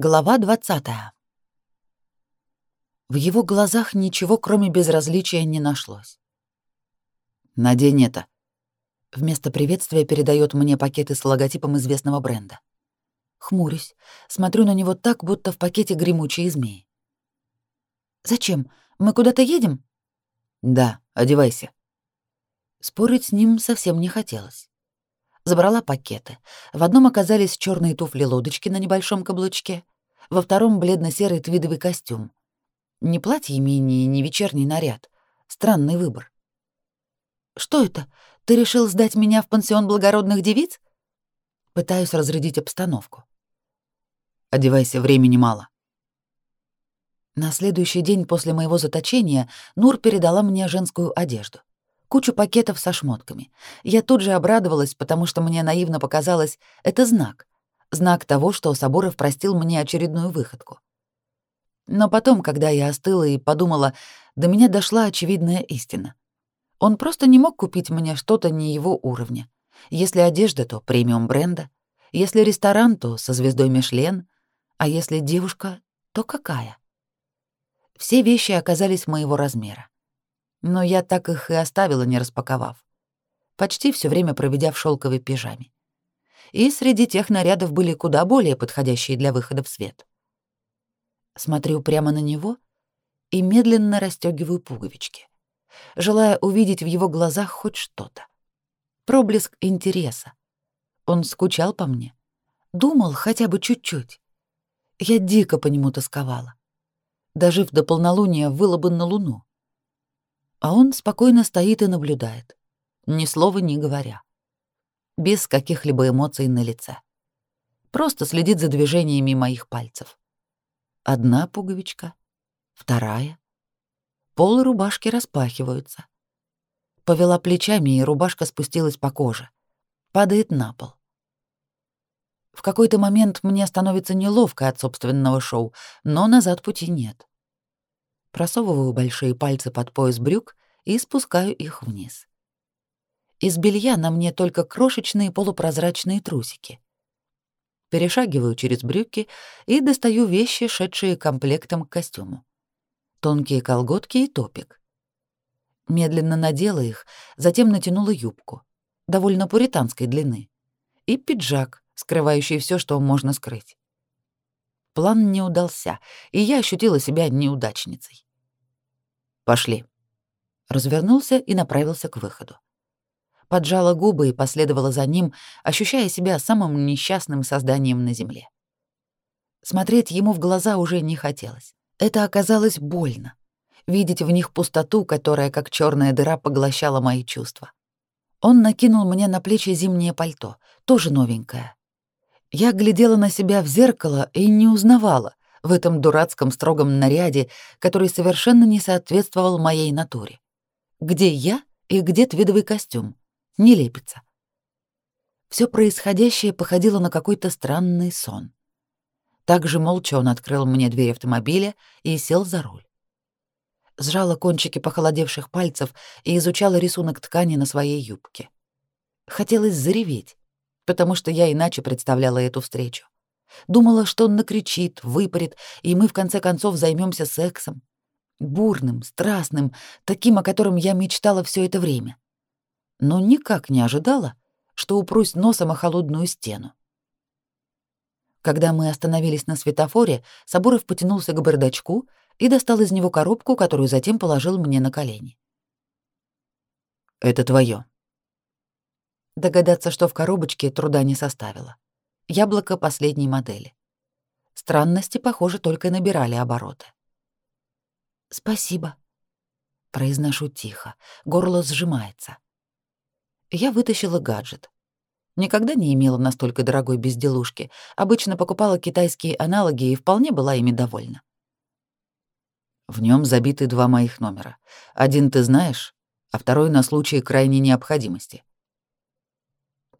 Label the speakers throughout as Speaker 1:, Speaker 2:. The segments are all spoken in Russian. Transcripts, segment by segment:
Speaker 1: Глава 20. В его глазах ничего, кроме безразличия, не нашлось. «Надень это». Вместо приветствия передает мне пакеты с логотипом известного бренда. Хмурюсь, смотрю на него так, будто в пакете гремучие змеи. «Зачем? Мы куда-то едем?»
Speaker 2: «Да, одевайся».
Speaker 1: Спорить с ним совсем не хотелось. Забрала пакеты. В одном оказались черные туфли-лодочки на небольшом каблучке, во втором — бледно-серый твидовый костюм. Не платье мини, не вечерний наряд. Странный выбор. «Что это? Ты решил сдать меня в пансион благородных девиц?» Пытаюсь разрядить обстановку.
Speaker 2: «Одевайся, времени мало».
Speaker 1: На следующий день после моего заточения Нур передала мне женскую одежду кучу пакетов со шмотками. Я тут же обрадовалась, потому что мне наивно показалось, это знак. Знак того, что Соборов простил мне очередную выходку. Но потом, когда я остыла и подумала, до меня дошла очевидная истина. Он просто не мог купить мне что-то не его уровня. Если одежда, то премиум бренда. Если ресторан, то со звездой Мишлен. А если девушка, то какая? Все вещи оказались моего размера но я так их и оставила, не распаковав. Почти все время проведя в шелковой пижаме. И среди тех нарядов были куда более подходящие для выхода в свет. Смотрю прямо на него и медленно расстегиваю пуговички, желая увидеть в его глазах хоть что-то. Проблеск интереса. Он скучал по мне, думал хотя бы чуть-чуть. Я дико по нему тосковала. Дожив до полнолуния, выла бы на луну а он спокойно стоит и наблюдает, ни слова не говоря, без каких-либо эмоций на лице. Просто следит за движениями моих пальцев. Одна пуговичка, вторая. Полы рубашки распахиваются. Повела плечами, и рубашка спустилась по коже. Падает на пол. В какой-то момент мне становится неловко от собственного шоу, но назад пути нет просовываю большие пальцы под пояс брюк и спускаю их вниз. Из белья на мне только крошечные полупрозрачные трусики. Перешагиваю через брюки и достаю вещи, шедшие комплектом к костюму. Тонкие колготки и топик. Медленно надела их, затем натянула юбку, довольно пуританской длины, и пиджак, скрывающий все, что можно скрыть. План не удался, и я ощутила себя неудачницей. «Пошли». Развернулся и направился к выходу. Поджала губы и последовала за ним, ощущая себя самым несчастным созданием на земле. Смотреть ему в глаза уже не хотелось. Это оказалось больно. Видеть в них пустоту, которая, как черная дыра, поглощала мои чувства. Он накинул мне на плечи зимнее пальто, тоже новенькое. Я глядела на себя в зеркало и не узнавала в этом дурацком строгом наряде, который совершенно не соответствовал моей натуре. Где я и где твидовый костюм? Не лепится. Все происходящее походило на какой-то странный сон. Также молча он открыл мне дверь автомобиля и сел за руль. Сжала кончики похолодевших пальцев и изучала рисунок ткани на своей юбке. Хотелось зареветь, потому что я иначе представляла эту встречу. Думала, что он накричит, выпарит, и мы в конце концов займемся сексом. Бурным, страстным, таким, о котором я мечтала все это время. Но никак не ожидала, что упрусь носом о холодную стену. Когда мы остановились на светофоре, Сабуров потянулся к бардачку и достал из него коробку, которую затем положил мне на колени.
Speaker 2: «Это твое.
Speaker 1: Догадаться, что в коробочке, труда не составило. Яблоко последней модели. Странности, похоже, только набирали обороты. «Спасибо», — произношу тихо, горло сжимается. Я вытащила гаджет. Никогда не имела настолько дорогой безделушки, обычно покупала китайские аналоги и вполне была ими довольна.
Speaker 2: В нем забиты два моих номера. Один ты знаешь, а второй на случай крайней необходимости.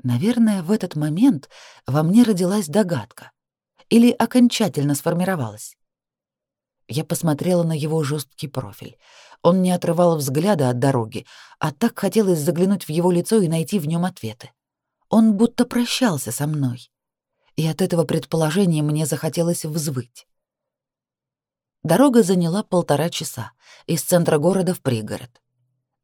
Speaker 1: Наверное, в этот момент во мне родилась догадка. Или окончательно сформировалась. Я посмотрела на его жесткий профиль. Он не отрывал взгляда от дороги, а так хотелось заглянуть в его лицо и найти в нем ответы. Он будто прощался со мной. И от этого предположения мне захотелось взвыть. Дорога заняла полтора часа из центра города в пригород.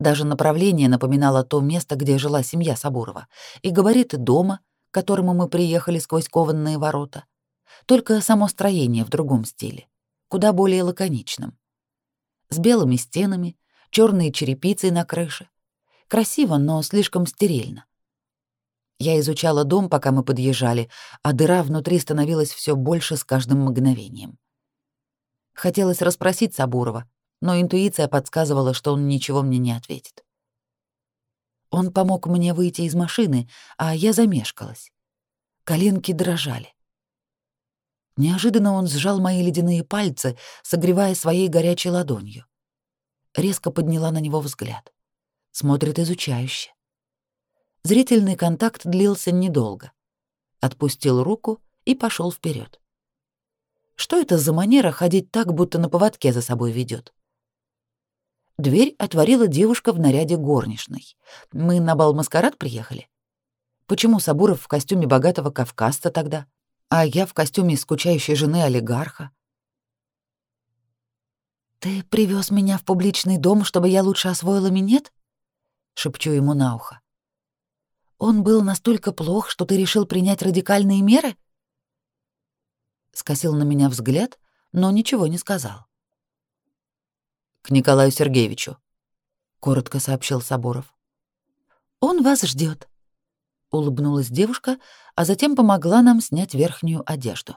Speaker 1: Даже направление напоминало то место, где жила семья Сабурова, и габариты дома, к которому мы приехали сквозь кованные ворота. Только само строение в другом стиле, куда более лаконичном. С белыми стенами, черной черепицей на крыше. Красиво, но слишком стерильно. Я изучала дом, пока мы подъезжали, а дыра внутри становилась все больше с каждым мгновением. Хотелось расспросить Сабурова, но интуиция подсказывала, что он ничего мне не ответит. Он помог мне выйти из машины, а я замешкалась. Коленки дрожали. Неожиданно он сжал мои ледяные пальцы, согревая своей горячей ладонью. Резко подняла на него взгляд. Смотрит изучающе. Зрительный контакт длился недолго. Отпустил руку и пошел вперед. Что это за манера ходить так, будто на поводке за собой ведет? Дверь отворила девушка в наряде горничной. Мы на бал-маскарад приехали. Почему Сабуров в костюме богатого кавказца тогда, а я в костюме скучающей жены олигарха? «Ты привез меня в публичный дом, чтобы я лучше освоила минет?» — шепчу ему на ухо. Он был настолько плох, что ты решил принять радикальные меры? Скосил на меня взгляд, но ничего не сказал.
Speaker 2: К Николаю Сергеевичу, коротко сообщил Соборов.
Speaker 1: Он вас ждет. улыбнулась девушка, а затем помогла нам снять верхнюю одежду.